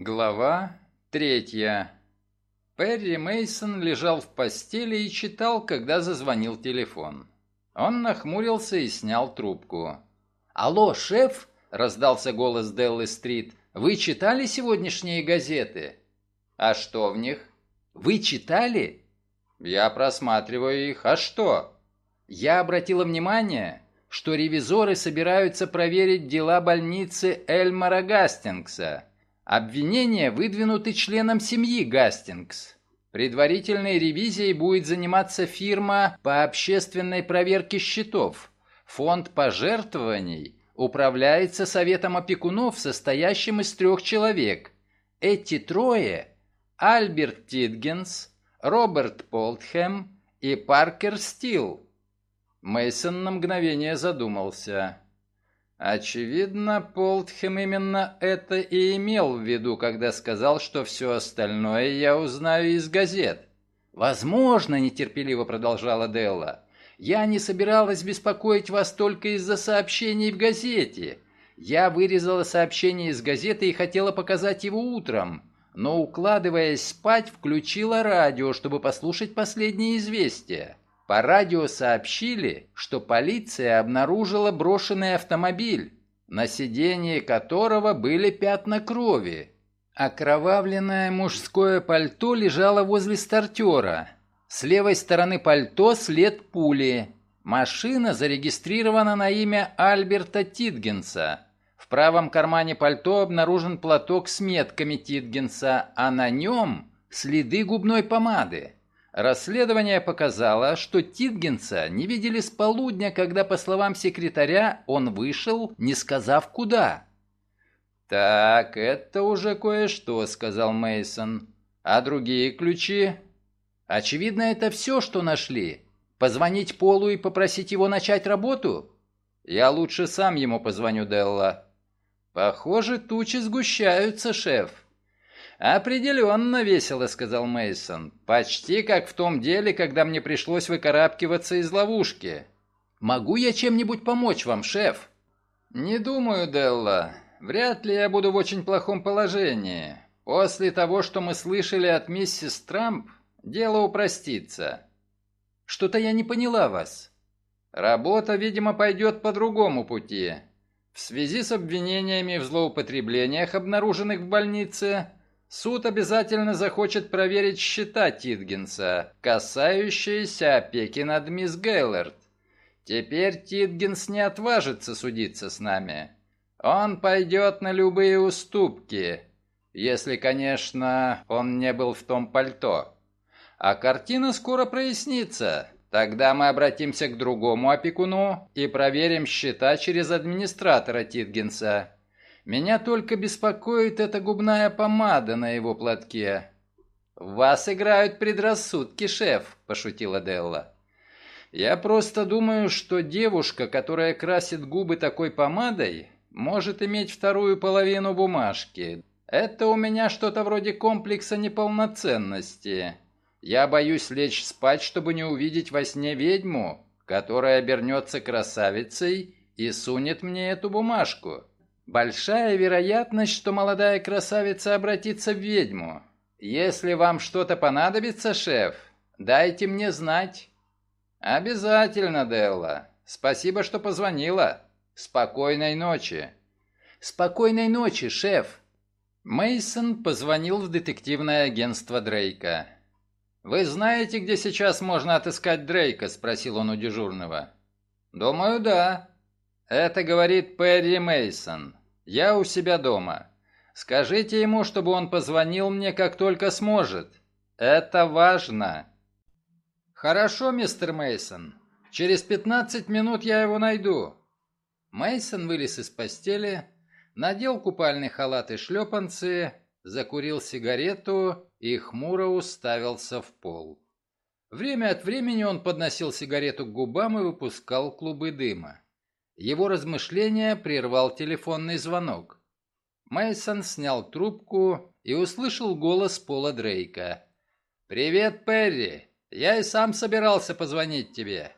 Глава третья. Перри Мейсон лежал в постели и читал, когда зазвонил телефон. Он нахмурился и снял трубку. «Алло, шеф!» — раздался голос Деллы Стрит. «Вы читали сегодняшние газеты?» «А что в них?» «Вы читали?» «Я просматриваю их. А что?» «Я обратила внимание, что ревизоры собираются проверить дела больницы Эльмара Гастингса. Обвинения выдвинуты членам семьи Гастингс. Предварительной ревизией будет заниматься фирма по общественной проверке счетов. Фонд пожертвований управляется советом опекунов, состоящим из трех человек. Эти трое – Альберт Титгенс, Роберт Полтхэм и Паркер Стил. Мейсон на мгновение задумался. Очевидно, Полтхем именно это и имел в виду, когда сказал, что все остальное я узнаю из газет. «Возможно», — нетерпеливо продолжала Делла, — «я не собиралась беспокоить вас только из-за сообщений в газете. Я вырезала сообщение из газеты и хотела показать его утром, но, укладываясь спать, включила радио, чтобы послушать последние известия. По радио сообщили, что полиция обнаружила брошенный автомобиль, на сиденье которого были пятна крови. Окровавленное мужское пальто лежало возле стартера. С левой стороны пальто след пули. Машина зарегистрирована на имя Альберта Титгенса. В правом кармане пальто обнаружен платок с метками Титгенса, а на нем следы губной помады. Расследование показало, что Титгенса не видели с полудня, когда, по словам секретаря, он вышел, не сказав куда. «Так, это уже кое-что», — сказал Мейсон. «А другие ключи?» «Очевидно, это все, что нашли. Позвонить Полу и попросить его начать работу?» «Я лучше сам ему позвоню, Делла». «Похоже, тучи сгущаются, шеф». «Определенно весело», — сказал Мейсон. «Почти как в том деле, когда мне пришлось выкарабкиваться из ловушки». «Могу я чем-нибудь помочь вам, шеф?» «Не думаю, Делла. Вряд ли я буду в очень плохом положении. После того, что мы слышали от миссис Трамп, дело упростится». «Что-то я не поняла вас». «Работа, видимо, пойдет по другому пути. В связи с обвинениями в злоупотреблениях, обнаруженных в больнице, Суд обязательно захочет проверить счета Титгенса, касающиеся опеки над мисс Гейлорд. Теперь Титгенс не отважится судиться с нами. Он пойдет на любые уступки, если, конечно, он не был в том пальто. А картина скоро прояснится. Тогда мы обратимся к другому опекуну и проверим счета через администратора Титгенса. Меня только беспокоит эта губная помада на его платке. «В вас играют предрассудки, шеф», – пошутила Делла. «Я просто думаю, что девушка, которая красит губы такой помадой, может иметь вторую половину бумажки. Это у меня что-то вроде комплекса неполноценности. Я боюсь лечь спать, чтобы не увидеть во сне ведьму, которая обернется красавицей и сунет мне эту бумажку. Большая вероятность, что молодая красавица обратится в ведьму. Если вам что-то понадобится, шеф, дайте мне знать. Обязательно, Делла. Спасибо, что позвонила. Спокойной ночи. Спокойной ночи, шеф. Мейсон позвонил в детективное агентство Дрейка. Вы знаете, где сейчас можно отыскать Дрейка, спросил он у дежурного. Думаю, да. Это говорит Перри Мейсон. Я у себя дома. Скажите ему, чтобы он позвонил мне, как только сможет. Это важно. Хорошо, мистер Мейсон. Через 15 минут я его найду. Мейсон вылез из постели, надел купальный халат и шлепанцы, закурил сигарету и хмуро уставился в пол. Время от времени он подносил сигарету к губам и выпускал клубы дыма. Его размышления прервал телефонный звонок. Мейсон снял трубку и услышал голос Пола Дрейка. «Привет, Перри! Я и сам собирался позвонить тебе.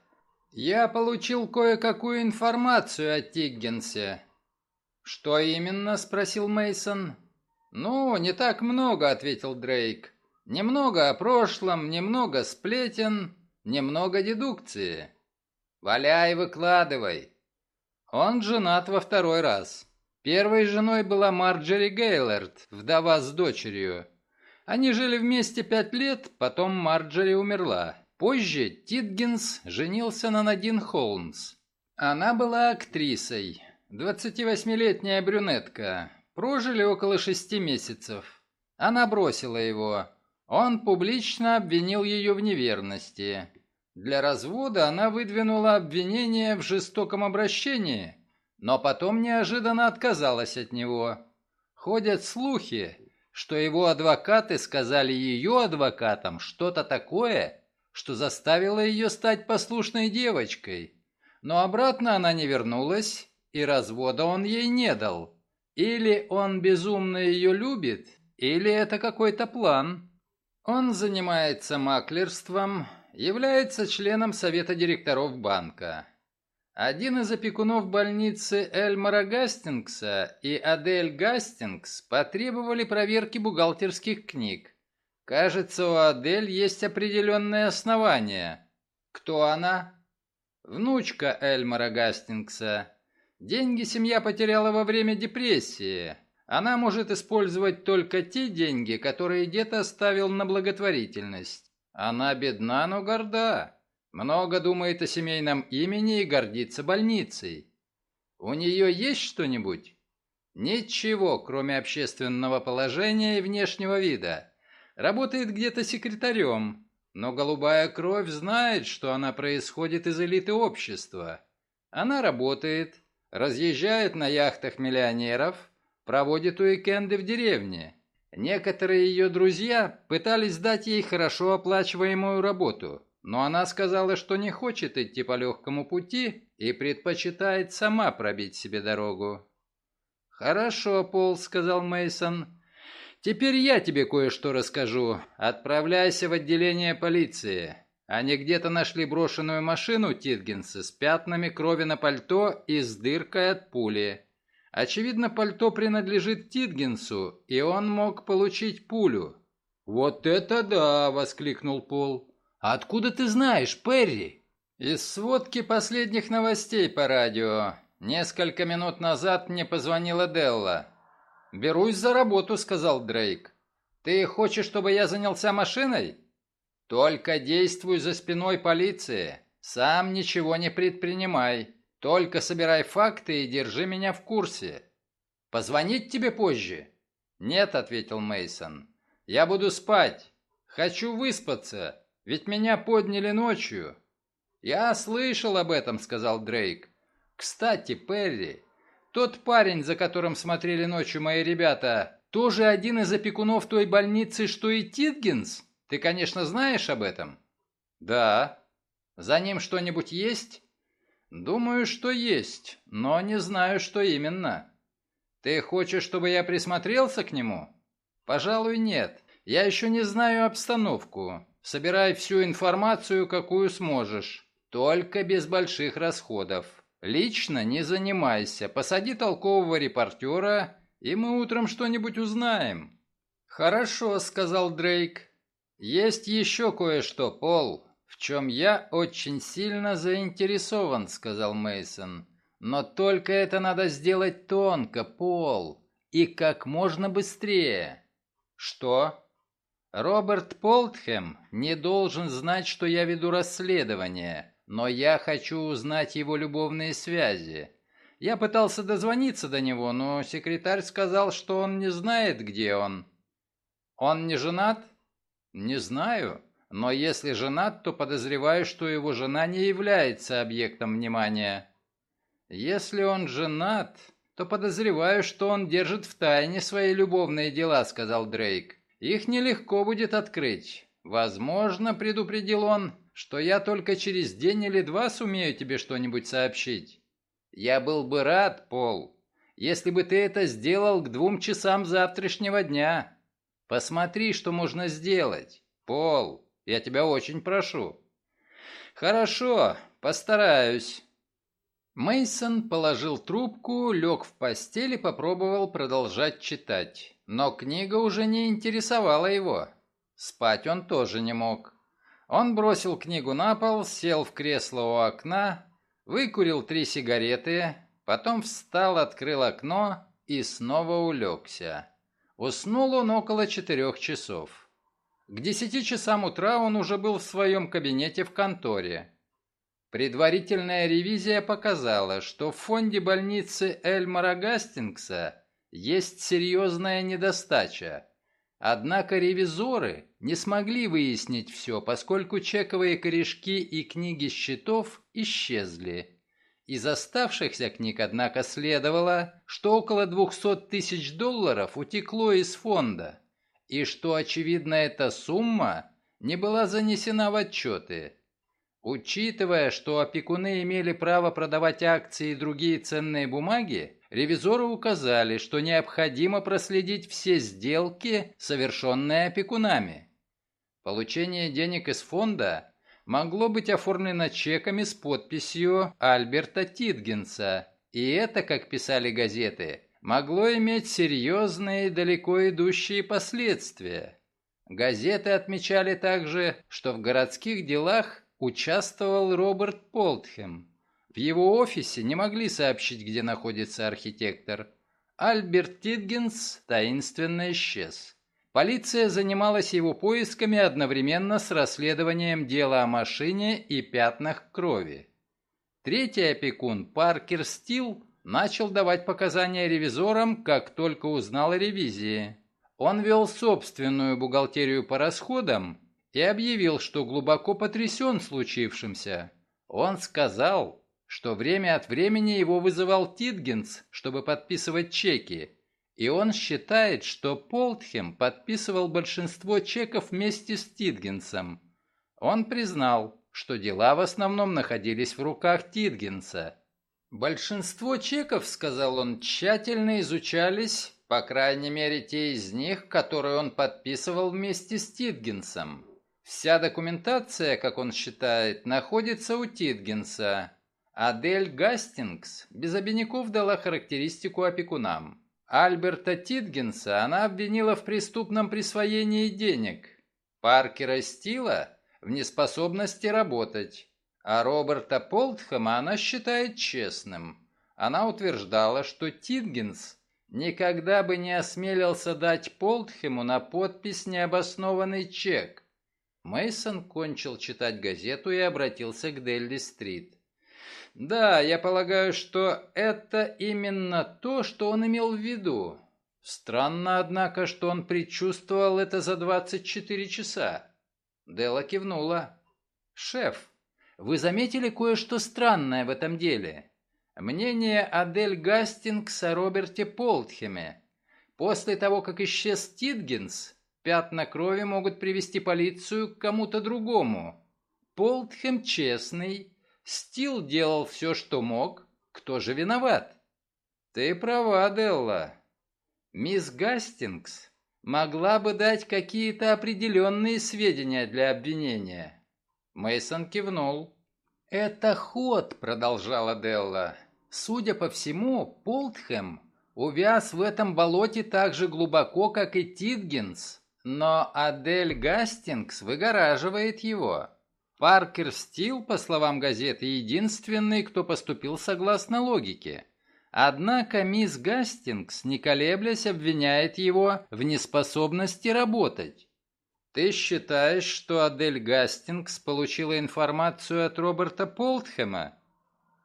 Я получил кое-какую информацию о Тиггенсе». «Что именно?» – спросил Мейсон. «Ну, не так много», — ответил Дрейк. «Немного о прошлом, немного сплетен, немного дедукции. Валяй, выкладывай». Он женат во второй раз. Первой женой была Марджери Гейлорд, вдова с дочерью. Они жили вместе пять лет, потом Марджери умерла. Позже Титгинс женился на Надин Холмс. Она была актрисой, 28-летняя брюнетка. Прожили около шести месяцев. Она бросила его. Он публично обвинил ее в неверности. Для развода она выдвинула обвинение в жестоком обращении – но потом неожиданно отказалась от него. Ходят слухи, что его адвокаты сказали ее адвокатам что-то такое, что заставило ее стать послушной девочкой. Но обратно она не вернулась, и развода он ей не дал. Или он безумно ее любит, или это какой-то план. Он занимается маклерством, является членом совета директоров банка. Один из опекунов больницы Эльмара Гастингса и Адель Гастингс потребовали проверки бухгалтерских книг. Кажется, у Адель есть определенные основания. Кто она? Внучка Эльмара Гастингса. Деньги семья потеряла во время депрессии. Она может использовать только те деньги, которые дед оставил на благотворительность. Она бедна, но горда. Много думает о семейном имени и гордится больницей. У нее есть что-нибудь? Ничего, кроме общественного положения и внешнего вида. Работает где-то секретарем, но голубая кровь знает, что она происходит из элиты общества. Она работает, разъезжает на яхтах миллионеров, проводит уикенды в деревне. Некоторые ее друзья пытались дать ей хорошо оплачиваемую работу – но она сказала, что не хочет идти по легкому пути и предпочитает сама пробить себе дорогу. «Хорошо, Пол», — сказал Мейсон. «Теперь я тебе кое-что расскажу. Отправляйся в отделение полиции. Они где-то нашли брошенную машину Титгенса с пятнами крови на пальто и с дыркой от пули. Очевидно, пальто принадлежит Титгенсу, и он мог получить пулю». «Вот это да!» — воскликнул Пол. «Откуда ты знаешь, Перри?» «Из сводки последних новостей по радио. Несколько минут назад мне позвонила Делла». «Берусь за работу», — сказал Дрейк. «Ты хочешь, чтобы я занялся машиной?» «Только действуй за спиной полиции. Сам ничего не предпринимай. Только собирай факты и держи меня в курсе. Позвонить тебе позже?» «Нет», — ответил Мейсон. «Я буду спать. Хочу выспаться. Ведь меня подняли ночью». «Я слышал об этом», — сказал Дрейк. «Кстати, Перри, тот парень, за которым смотрели ночью мои ребята, тоже один из опекунов той больницы, что и Титгенс? Ты, конечно, знаешь об этом?» «Да». «За ним что-нибудь есть?» «Думаю, что есть, но не знаю, что именно». «Ты хочешь, чтобы я присмотрелся к нему?» «Пожалуй, нет. Я еще не знаю обстановку. Собирай всю информацию, какую сможешь. Только без больших расходов. Лично не занимайся. Посади толкового репортера, и мы утром что-нибудь узнаем». «Хорошо», — сказал Дрейк. «Есть еще кое-что, Пол, в чем я очень сильно заинтересован», — сказал Мейсон. «Но только это надо сделать тонко, Пол, и как можно быстрее». «Что?» Роберт Полтхэм не должен знать, что я веду расследование, но я хочу узнать его любовные связи. Я пытался дозвониться до него, но секретарь сказал, что он не знает, где он. Он не женат? Не знаю, но если женат, то подозреваю, что его жена не является объектом внимания. Если он женат, то подозреваю, что он держит в тайне свои любовные дела, сказал Дрейк. Их нелегко будет открыть. Возможно, предупредил он, что я только через день или два сумею тебе что-нибудь сообщить. Я был бы рад, Пол, если бы ты это сделал к двум часам завтрашнего дня. Посмотри, что можно сделать. Пол, я тебя очень прошу. Хорошо, постараюсь. Мейсон положил трубку, лег в постель и попробовал продолжать читать. Но книга уже не интересовала его. Спать он тоже не мог. Он бросил книгу на пол, сел в кресло у окна, выкурил три сигареты, потом встал, открыл окно и снова улегся. Уснул он около четырех часов. К десяти часам утра он уже был в своем кабинете в конторе. Предварительная ревизия показала, что в фонде больницы Эльмара Гастингса есть серьезная недостача. Однако ревизоры не смогли выяснить все, поскольку чековые корешки и книги счетов исчезли. Из оставшихся книг, однако, следовало, что около 200 тысяч долларов утекло из фонда, и что, очевидно, эта сумма не была занесена в отчеты. Учитывая, что опекуны имели право продавать акции и другие ценные бумаги, ревизоры указали, что необходимо проследить все сделки, совершенные опекунами. Получение денег из фонда могло быть оформлено чеками с подписью Альберта Титгенса, и это, как писали газеты, могло иметь серьезные и далеко идущие последствия. Газеты отмечали также, что в городских делах участвовал Роберт Полтхем, в его офисе не могли сообщить, где находится архитектор. Альберт Титгенс таинственно исчез. Полиция занималась его поисками одновременно с расследованием дела о машине и пятнах крови. Третий опекун, Паркер Стил, начал давать показания ревизорам, как только узнал о ревизии. Он вел собственную бухгалтерию по расходам и объявил, что глубоко потрясен случившимся. Он сказал, что время от времени его вызывал Титгенс, чтобы подписывать чеки, и он считает, что Полтхем подписывал большинство чеков вместе с Титгенсом. Он признал, что дела в основном находились в руках Титгенса. Большинство чеков, сказал он, тщательно изучались, по крайней мере те из них, которые он подписывал вместе с Титгенсом. Вся документация, как он считает, находится у Титгенса, Адель Гастингс без обиняков дала характеристику опекунам. Альберта Титгенса она обвинила в преступном присвоении денег. Паркера Стила в неспособности работать. А Роберта Полтхэма она считает честным. Она утверждала, что Титгенс никогда бы не осмелился дать Полтхему на подпись необоснованный чек. Мейсон кончил читать газету и обратился к Делли-стрит. Да, я полагаю, что это именно то, что он имел в виду. Странно, однако, что он предчувствовал это за 24 часа. Дела кивнула. «Шеф, вы заметили кое-что странное в этом деле? Мнение Адель Гастингс о Роберте Полтхеме. После того, как исчез Титгенс, пятна крови могут привести полицию к кому-то другому. Полтхем честный, Стил делал все, что мог. Кто же виноват? Ты права, Делла. Мисс Гастингс могла бы дать какие-то определенные сведения для обвинения. Мейсон кивнул. Это ход, продолжала Делла. Судя по всему, Полтхэм увяз в этом болоте так же глубоко, как и Титгенс, но Адель Гастингс выгораживает его. Паркер Стил, по словам газеты, единственный, кто поступил согласно логике. Однако мисс Гастингс, не колеблясь, обвиняет его в неспособности работать. Ты считаешь, что Адель Гастингс получила информацию от Роберта Полтхэма?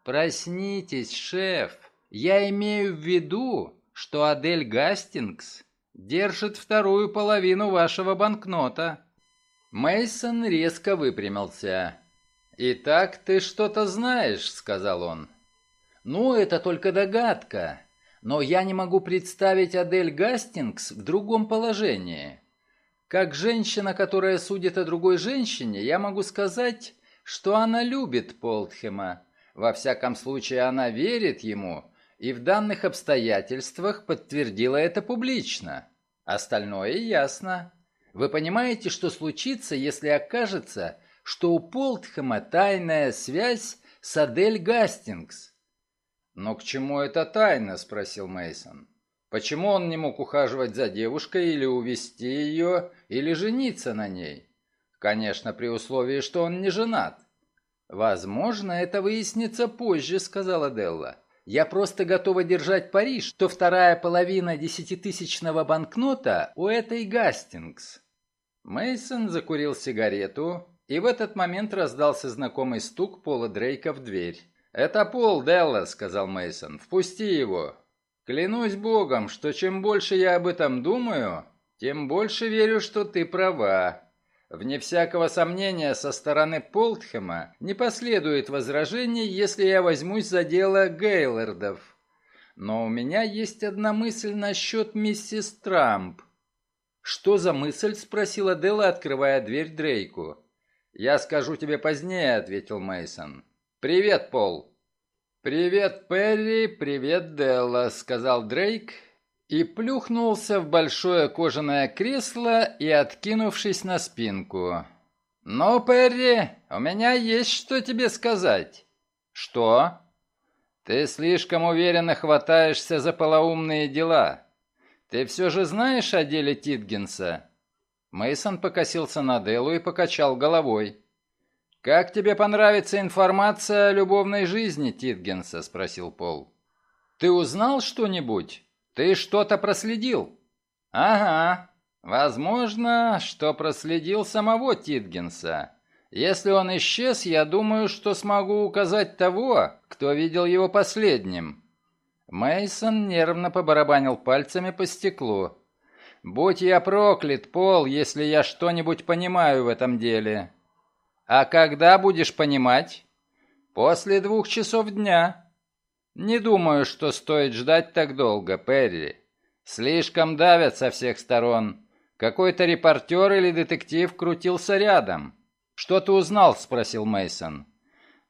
Проснитесь, шеф. Я имею в виду, что Адель Гастингс держит вторую половину вашего банкнота. Мейсон резко выпрямился. «Итак, ты что-то знаешь», — сказал он. «Ну, это только догадка. Но я не могу представить Адель Гастингс в другом положении. Как женщина, которая судит о другой женщине, я могу сказать, что она любит Полтхема. Во всяком случае, она верит ему, и в данных обстоятельствах подтвердила это публично. Остальное ясно. Вы понимаете, что случится, если окажется, что у Полтхэма тайная связь с Адель Гастингс? Но к чему эта тайна? спросил Мейсон. Почему он не мог ухаживать за девушкой или увести ее, или жениться на ней? Конечно, при условии, что он не женат. Возможно, это выяснится позже, сказала Делла. Я просто готова держать пари, что вторая половина десятитысячного банкнота у этой Гастингс. Мейсон закурил сигарету, и в этот момент раздался знакомый стук Пола Дрейка в дверь. «Это Пол Делла», — сказал Мейсон. «Впусти его». «Клянусь богом, что чем больше я об этом думаю, тем больше верю, что ты права. Вне всякого сомнения, со стороны Полтхэма не последует возражений, если я возьмусь за дело Гейлордов. Но у меня есть одна мысль насчет миссис Трамп. «Что за мысль?» — спросила Делла, открывая дверь Дрейку. «Я скажу тебе позднее», — ответил Мейсон. «Привет, Пол». «Привет, Перри, привет, Делла», — сказал Дрейк и плюхнулся в большое кожаное кресло и откинувшись на спинку. «Ну, Перри, у меня есть что тебе сказать». «Что?» «Ты слишком уверенно хватаешься за полоумные дела. Ты все же знаешь о деле Титгенса?» Мейсон покосился на Делу и покачал головой. «Как тебе понравится информация о любовной жизни Титгенса?» – спросил Пол. «Ты узнал что-нибудь?» Ты что-то проследил? Ага. Возможно, что проследил самого Титгенса. Если он исчез, я думаю, что смогу указать того, кто видел его последним. Мейсон нервно побарабанил пальцами по стеклу. Будь я проклят, Пол, если я что-нибудь понимаю в этом деле. А когда будешь понимать? После двух часов дня. «Не думаю, что стоит ждать так долго, Перри. Слишком давят со всех сторон. Какой-то репортер или детектив крутился рядом. Что ты узнал?» – спросил Мейсон.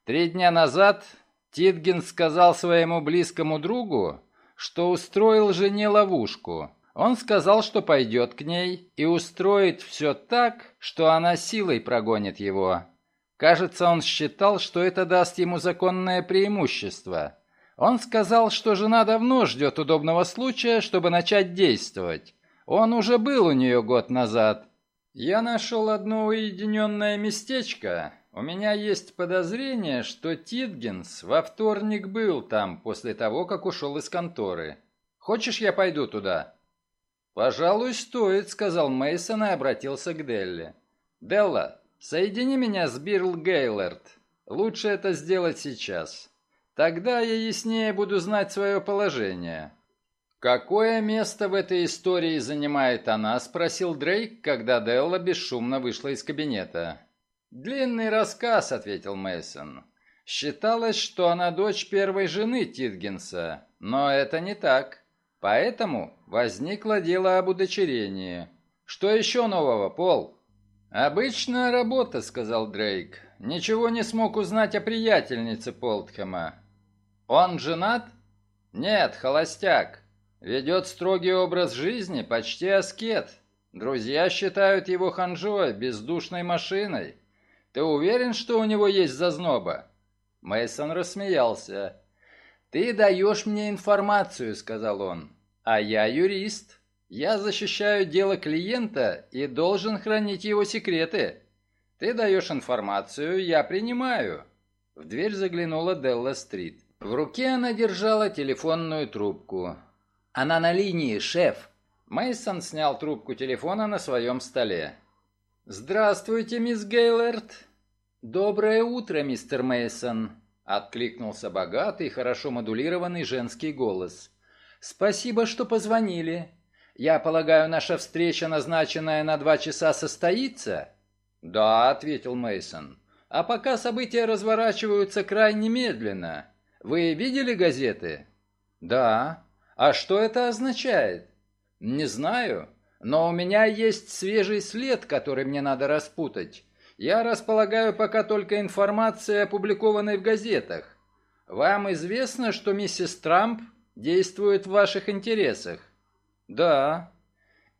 Три дня назад Титгин сказал своему близкому другу, что устроил жене ловушку. Он сказал, что пойдет к ней и устроит все так, что она силой прогонит его. Кажется, он считал, что это даст ему законное преимущество. Он сказал, что жена давно ждет удобного случая, чтобы начать действовать. Он уже был у нее год назад. Я нашел одно уединенное местечко. У меня есть подозрение, что Титгенс во вторник был там после того, как ушел из конторы. Хочешь, я пойду туда?» «Пожалуй, стоит», — сказал Мейсон и обратился к Делли. «Делла, соедини меня с Бирл Гейлорд. Лучше это сделать сейчас». Тогда я яснее буду знать свое положение». «Какое место в этой истории занимает она?» – спросил Дрейк, когда Делла бесшумно вышла из кабинета. «Длинный рассказ», – ответил Мейсон. «Считалось, что она дочь первой жены Титгенса, но это не так. Поэтому возникло дело об удочерении. Что еще нового, Пол?» «Обычная работа», — сказал Дрейк. «Ничего не смог узнать о приятельнице Полтхэма. Он женат? Нет, холостяк. Ведет строгий образ жизни, почти аскет. Друзья считают его ханжой, бездушной машиной. Ты уверен, что у него есть зазноба? Мейсон рассмеялся. Ты даешь мне информацию, сказал он. А я юрист. Я защищаю дело клиента и должен хранить его секреты. Ты даешь информацию, я принимаю. В дверь заглянула Делла Стрит. В руке она держала телефонную трубку. «Она на линии, шеф!» Мейсон снял трубку телефона на своем столе. «Здравствуйте, мисс Гейлорд!» «Доброе утро, мистер Мейсон!» Откликнулся богатый, хорошо модулированный женский голос. «Спасибо, что позвонили. Я полагаю, наша встреча, назначенная на два часа, состоится?» «Да», — ответил Мейсон. «А пока события разворачиваются крайне медленно. Вы видели газеты? Да. А что это означает? Не знаю, но у меня есть свежий след, который мне надо распутать. Я располагаю пока только информацией, опубликованной в газетах. Вам известно, что миссис Трамп действует в ваших интересах? Да.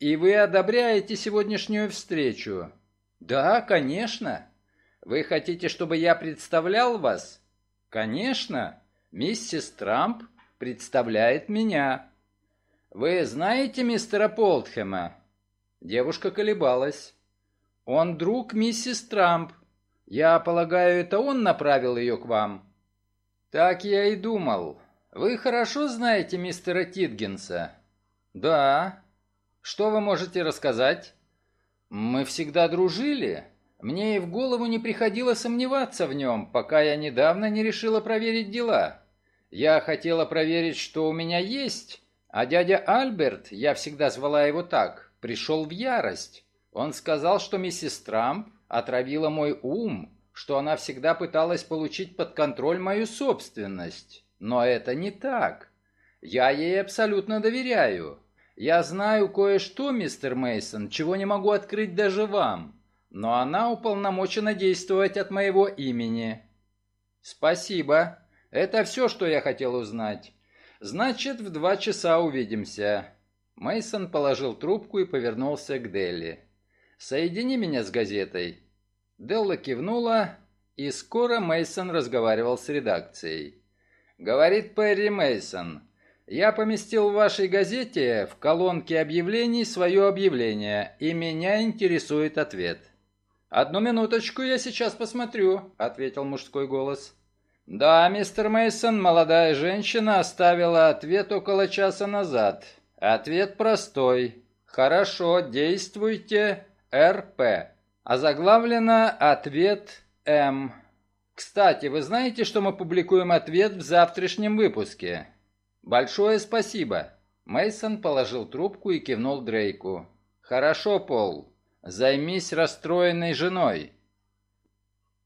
И вы одобряете сегодняшнюю встречу? Да, конечно. Вы хотите, чтобы я представлял вас? Конечно. Миссис Трамп представляет меня. Вы знаете мистера Полтхэма? Девушка колебалась. Он друг миссис Трамп. Я полагаю, это он направил ее к вам. Так я и думал. Вы хорошо знаете мистера Титгенса? Да. Что вы можете рассказать? Мы всегда дружили. Мне и в голову не приходило сомневаться в нем, пока я недавно не решила проверить дела. Я хотела проверить, что у меня есть, а дядя Альберт, я всегда звала его так, пришел в ярость. Он сказал, что миссис Трамп отравила мой ум, что она всегда пыталась получить под контроль мою собственность. Но это не так. Я ей абсолютно доверяю. Я знаю кое-что, мистер Мейсон, чего не могу открыть даже вам но она уполномочена действовать от моего имени. Спасибо. Это все, что я хотел узнать. Значит, в два часа увидимся. Мейсон положил трубку и повернулся к Делли. Соедини меня с газетой. Делла кивнула, и скоро Мейсон разговаривал с редакцией. Говорит Перри Мейсон. Я поместил в вашей газете в колонке объявлений свое объявление, и меня интересует ответ. «Одну минуточку, я сейчас посмотрю», — ответил мужской голос. «Да, мистер Мейсон, молодая женщина оставила ответ около часа назад. Ответ простой. Хорошо, действуйте, РП. А заглавлено «Ответ М». Кстати, вы знаете, что мы публикуем ответ в завтрашнем выпуске? Большое спасибо. Мейсон положил трубку и кивнул Дрейку. Хорошо, Пол. Займись расстроенной женой.